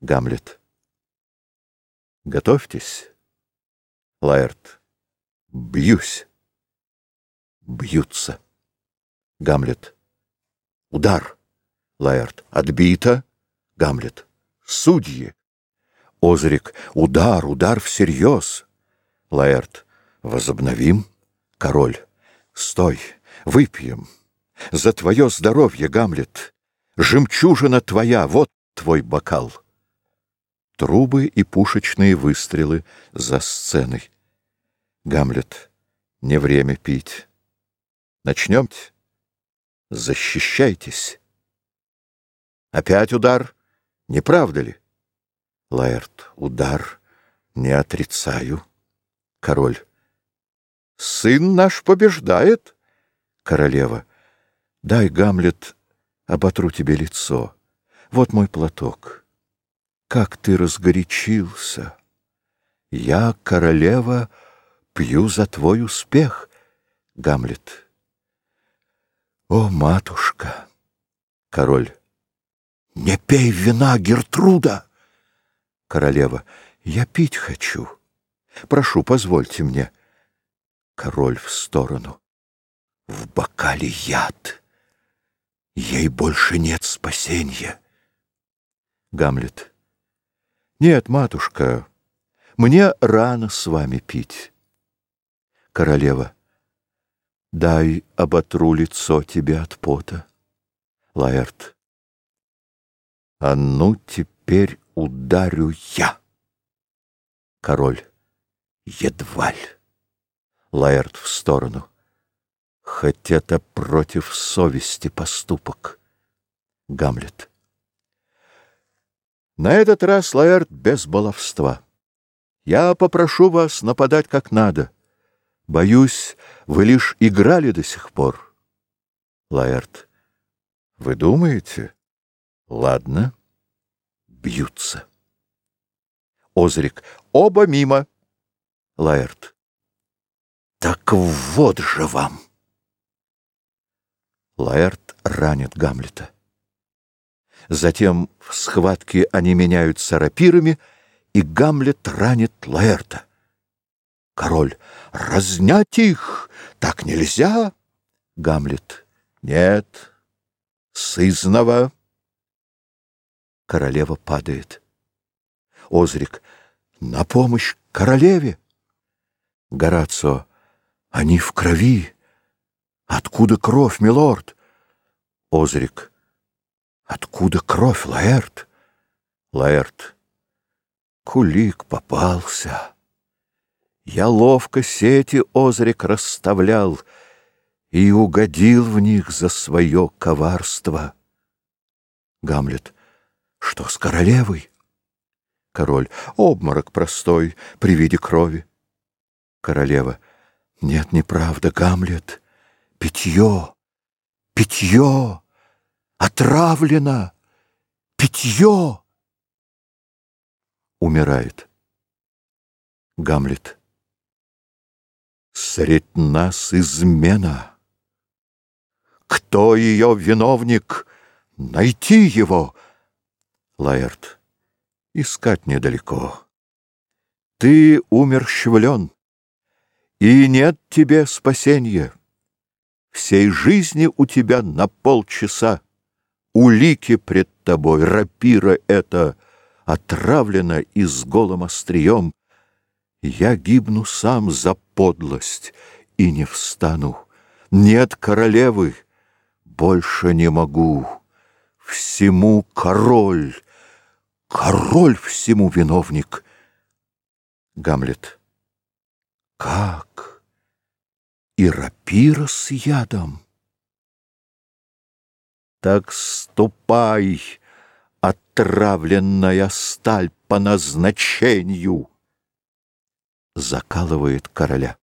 Гамлет. Готовьтесь. Лаэрт. Бьюсь. Бьются. Гамлет. Удар. Лаэрт. Отбито. Гамлет. Судьи. Озрик. Удар, удар всерьез. Лаэрт. Возобновим. Король. Стой, выпьем. За твое здоровье, Гамлет. Жемчужина твоя, вот твой бокал. Трубы и пушечные выстрелы за сценой. Гамлет. Не время пить. Начнемте. Защищайтесь. Опять удар. Не правда ли? Лаэрт. Удар. Не отрицаю. Король. Сын наш побеждает. Королева. Дай, Гамлет, оботру тебе лицо. Вот мой платок как ты разгорячился! Я, королева, пью за твой успех, Гамлет. О, матушка! Король. Не пей вина, Гертруда! Королева. Я пить хочу. Прошу, позвольте мне. Король в сторону. В бокале яд. Ей больше нет спасения. Гамлет. Нет, матушка, мне рано с вами пить. Королева. Дай оботру лицо тебе от пота. Лаэрт. А ну теперь ударю я. Король. Едваль. Лаэрт в сторону. Хоть это против совести поступок. Гамлет. На этот раз, Лаэрт, без баловства. Я попрошу вас нападать как надо. Боюсь, вы лишь играли до сих пор. Лаэрт. Вы думаете? Ладно. Бьются. Озрик. Оба мимо. Лаэрт. Так вот же вам. Лаэрт ранит Гамлета. Затем в схватке они меняются рапирами, и Гамлет ранит Лаэрта. Король. «Разнять их! Так нельзя!» Гамлет. «Нет, сызнова!» Королева падает. Озрик. «На помощь королеве!» Горацио. «Они в крови! Откуда кровь, милорд?» Озрик. Откуда кровь, Лаэрт? Лаэрт. Кулик попался. Я ловко сети озрик расставлял И угодил в них за свое коварство. Гамлет. Что с королевой? Король. Обморок простой при виде крови. Королева. Нет, неправда, Гамлет. Питье, питье отравлено, питье. Умирает. Гамлет. Средь нас измена. Кто ее виновник? Найти его. Лаэрт. Искать недалеко. Ты умерщвлен, и нет тебе спасения. Всей жизни у тебя на полчаса улики пред тобой, рапира эта отравлена и с голым острием. Я гибну сам за подлость и не встану. Нет королевы, больше не могу. Всему король, король всему виновник. Гамлет. Как? И рапира с ядом? Так ступай, отравленная сталь по назначению. Закалывает короля.